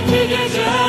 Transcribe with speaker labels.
Speaker 1: mighty is